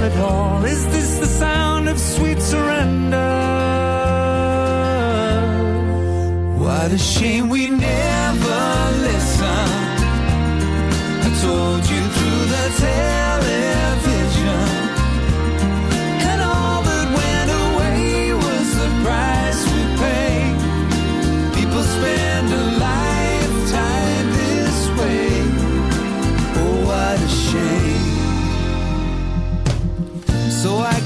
the hall. Is this the sound of sweet surrender? What a shame we never listened. I told you through the television.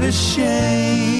What a shame.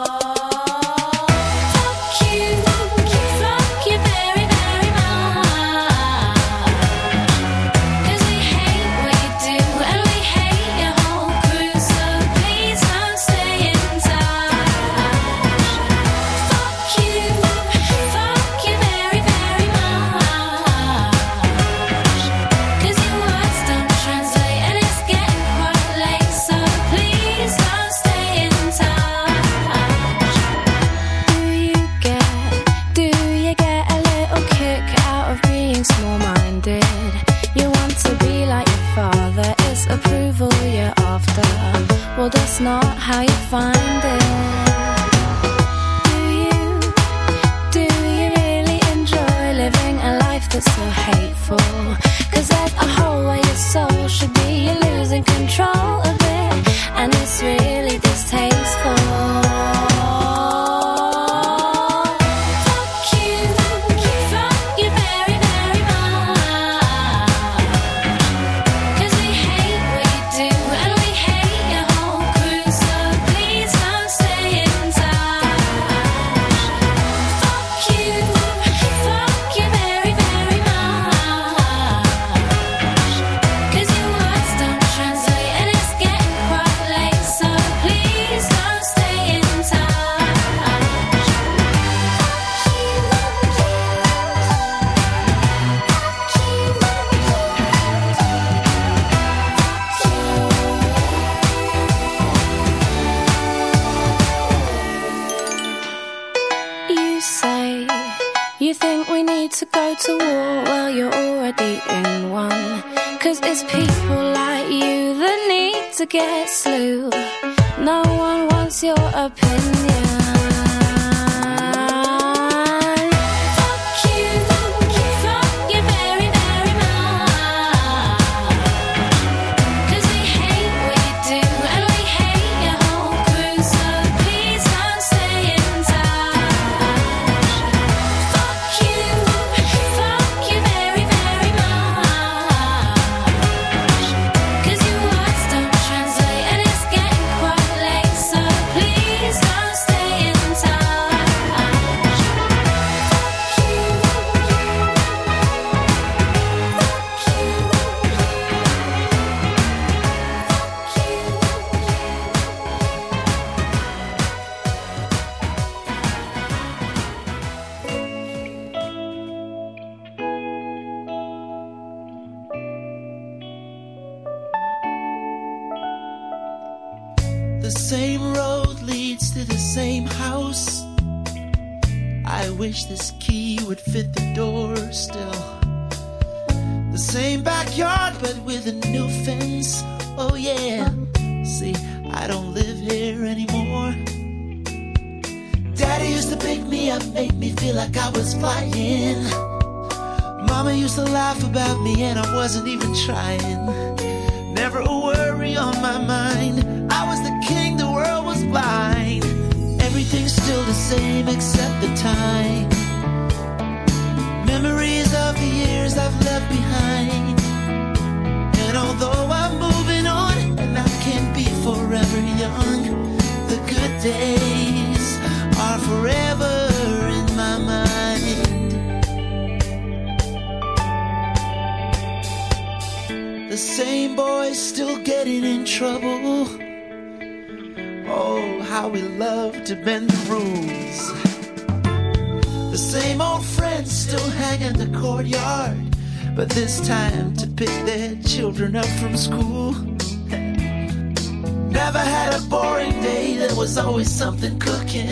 Something cooking.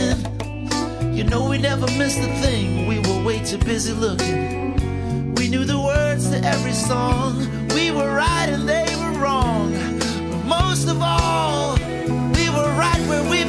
You know, we never missed a thing, we were way too busy looking. We knew the words to every song, we were right and they were wrong. But most of all, we were right where we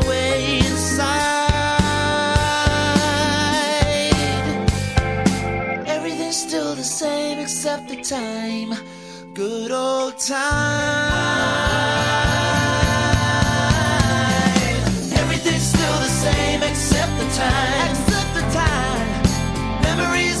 time, good old time. Everything's still the same except the time. Except the time. Memories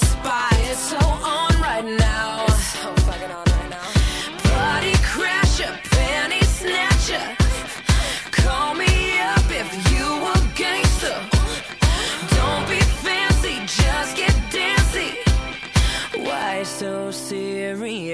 so on right now. Party crasher, panty snatcher. Call me up if you a gangster. Don't be fancy, just get dancy. Why so serious?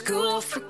school for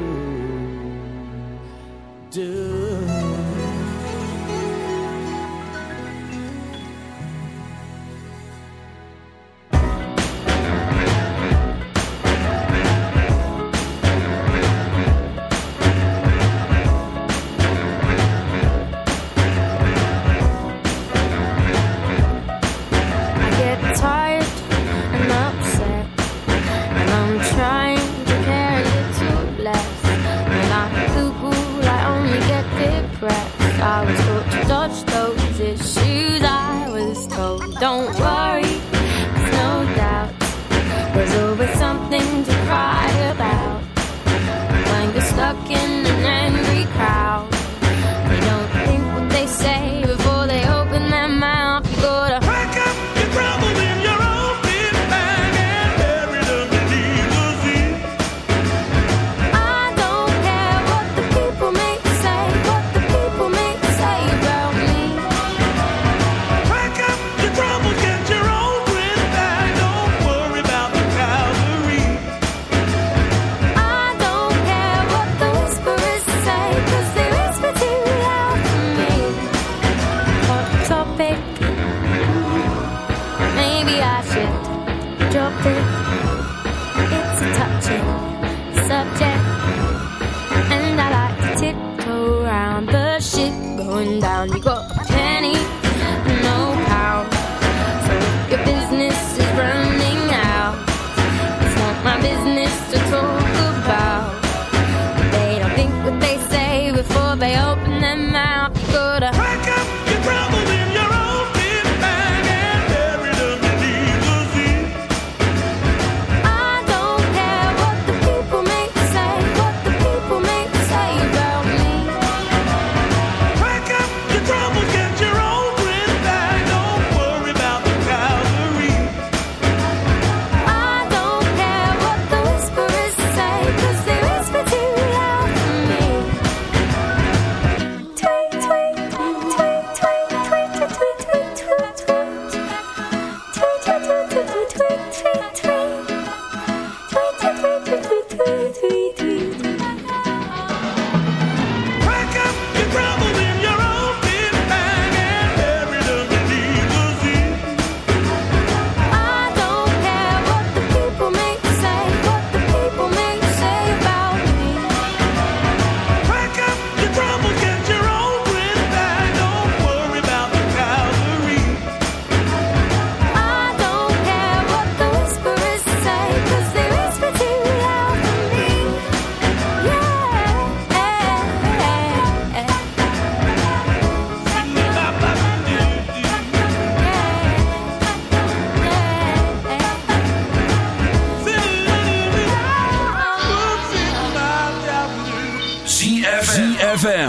do.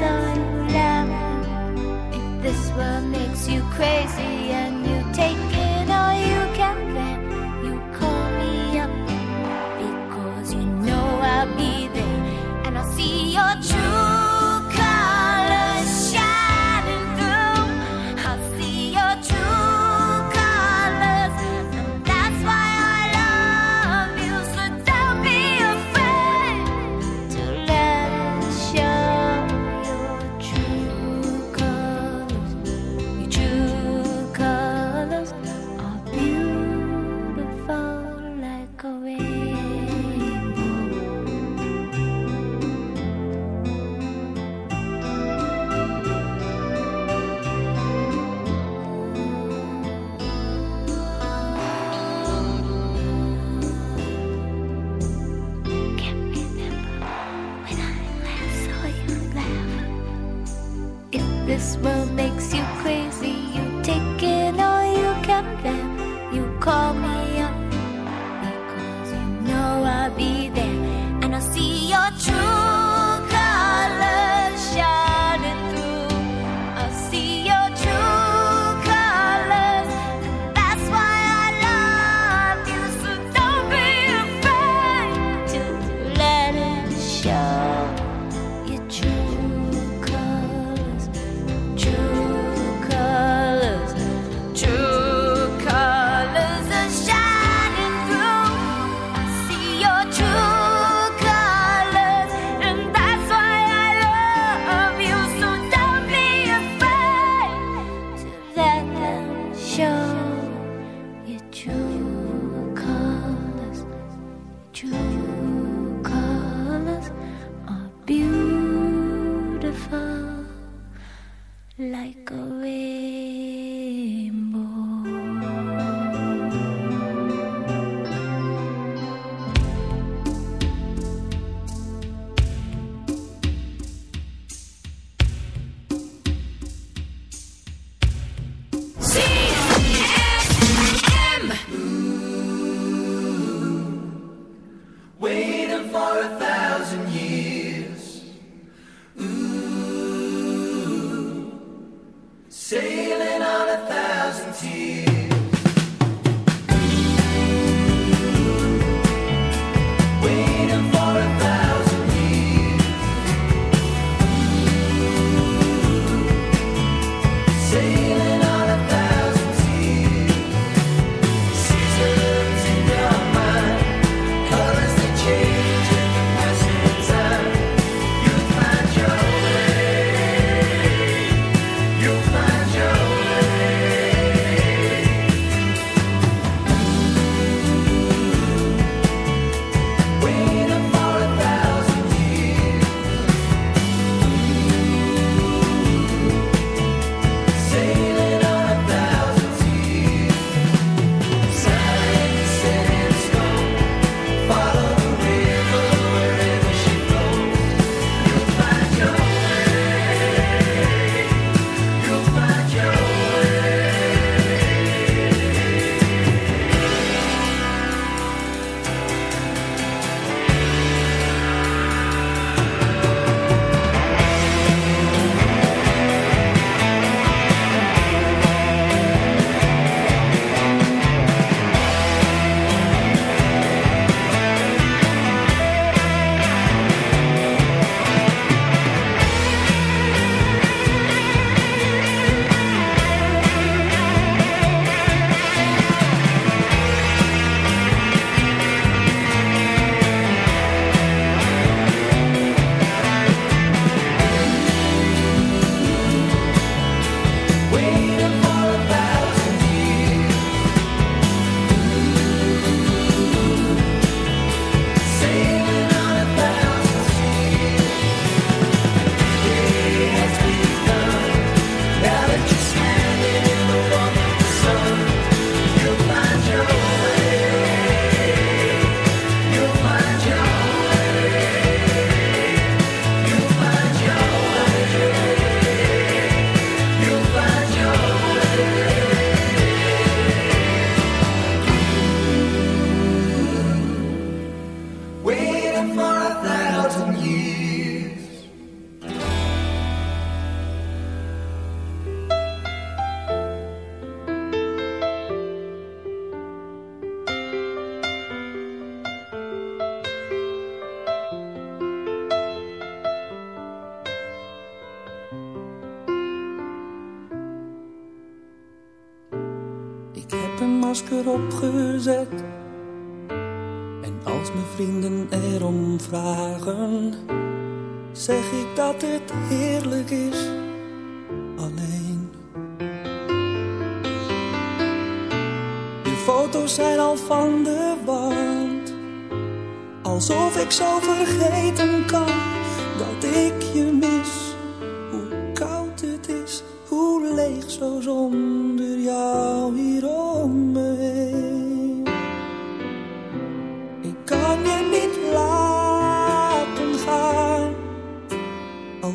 I van de wand. Alsof ik zo vergeten kan dat ik je mis. Hoe koud het is, hoe leeg zo zonder jou hier om me heen. Ik kan je niet laten gaan, al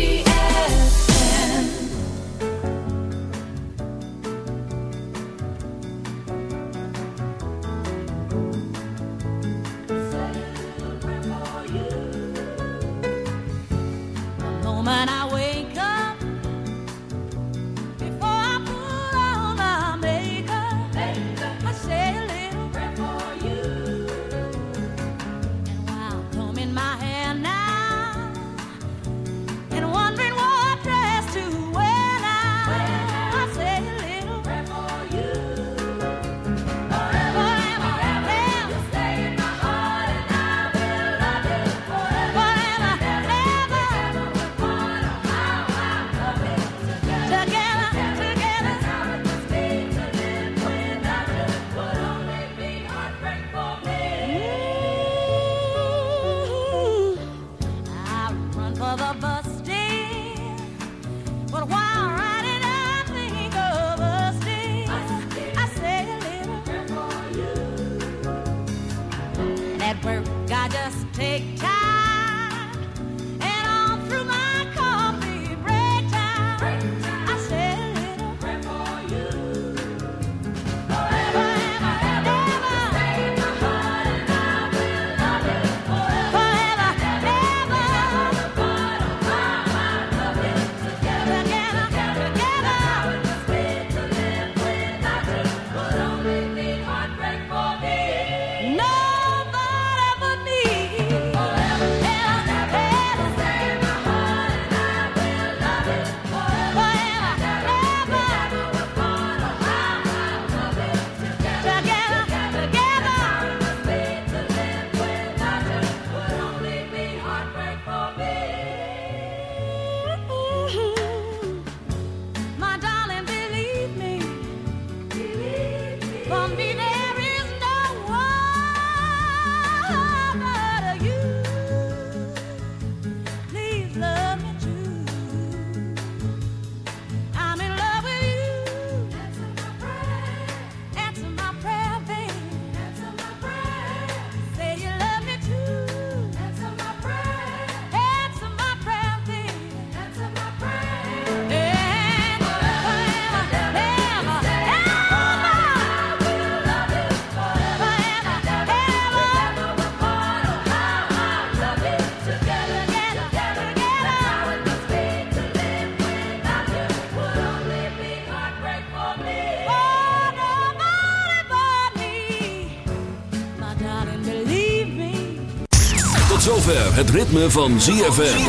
Het ritme van ZFM.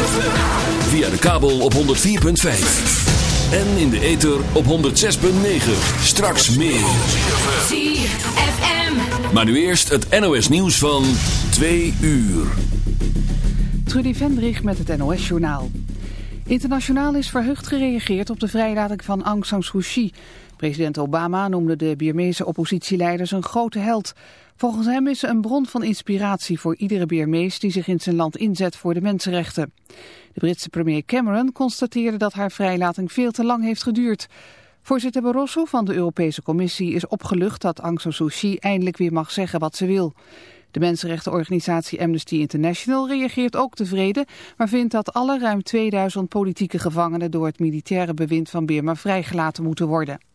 Via de kabel op 104.5. En in de ether op 106.9. Straks meer. ZFM. Maar nu eerst het NOS nieuws van 2 uur. Trudy Vendrich met het NOS-journaal. Internationaal is verheugd gereageerd op de vrijlating van Aung San Suu Kyi. President Obama noemde de Birmeese oppositieleiders een grote held. Volgens hem is ze een bron van inspiratie voor iedere Birmees die zich in zijn land inzet voor de mensenrechten. De Britse premier Cameron constateerde dat haar vrijlating veel te lang heeft geduurd. Voorzitter Barroso van de Europese Commissie is opgelucht dat Aung San Suu Kyi eindelijk weer mag zeggen wat ze wil. De mensenrechtenorganisatie Amnesty International reageert ook tevreden, maar vindt dat alle ruim 2000 politieke gevangenen door het militaire bewind van Birma vrijgelaten moeten worden.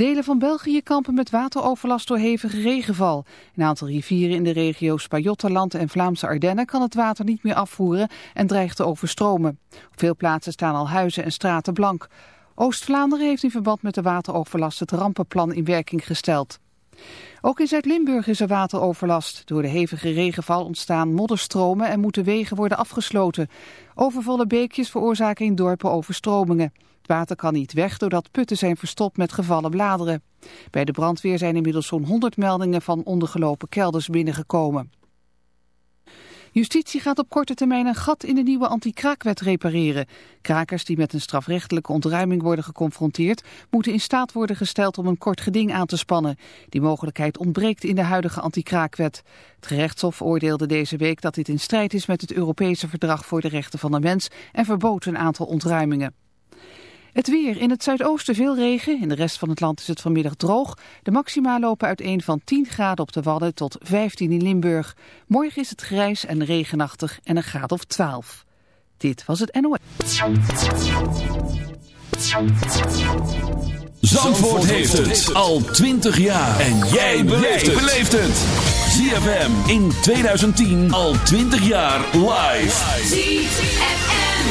Delen van België kampen met wateroverlast door hevige regenval. Een aantal rivieren in de regio's Pajottenland en Vlaamse Ardennen kan het water niet meer afvoeren en dreigt te overstromen. Op veel plaatsen staan al huizen en straten blank. Oost-Vlaanderen heeft in verband met de wateroverlast het rampenplan in werking gesteld. Ook in Zuid-Limburg is er wateroverlast. Door de hevige regenval ontstaan modderstromen en moeten wegen worden afgesloten. Overvolle beekjes veroorzaken in dorpen overstromingen. Het water kan niet weg doordat putten zijn verstopt met gevallen bladeren. Bij de brandweer zijn inmiddels zo'n 100 meldingen van ondergelopen kelders binnengekomen. Justitie gaat op korte termijn een gat in de nieuwe anti-kraakwet repareren. Krakers die met een strafrechtelijke ontruiming worden geconfronteerd... moeten in staat worden gesteld om een kort geding aan te spannen. Die mogelijkheid ontbreekt in de huidige anti-kraakwet. Het gerechtshof oordeelde deze week dat dit in strijd is met het Europese Verdrag voor de Rechten van de Mens... en verbood een aantal ontruimingen. Het weer. In het zuidoosten veel regen. In de rest van het land is het vanmiddag droog. De maxima lopen uiteen van 10 graden op de Wadden tot 15 in Limburg. Morgen is het grijs en regenachtig en een graad of 12. Dit was het NOS. Zandvoort heeft het al 20 jaar. En jij beleeft het. ZFM in 2010 al 20 jaar live.